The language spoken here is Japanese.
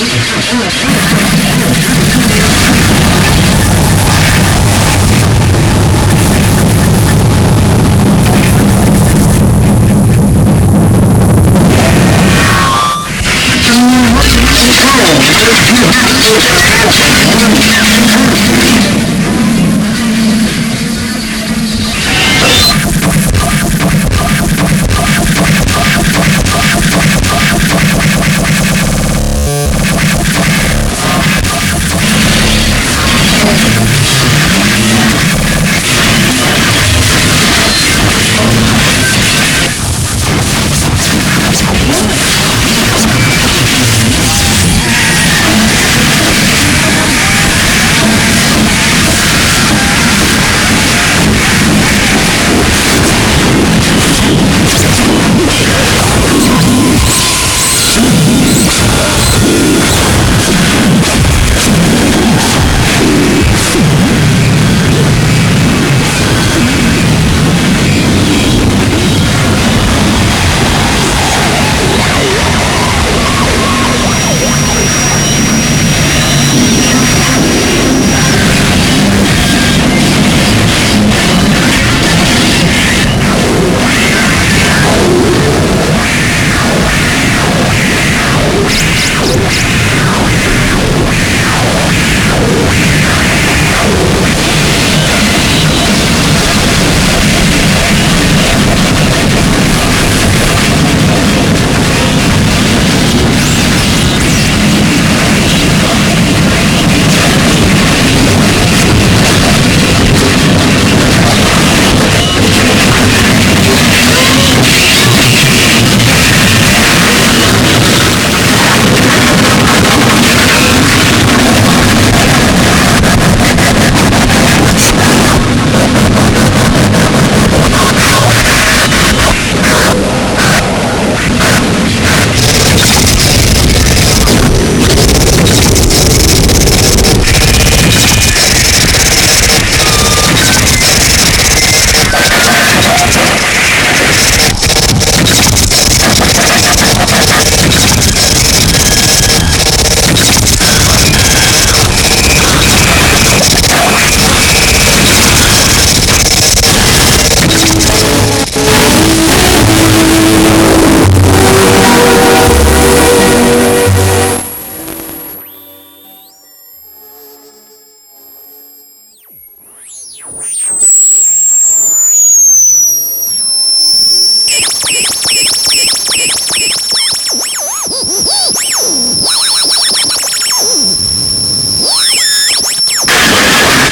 t h a n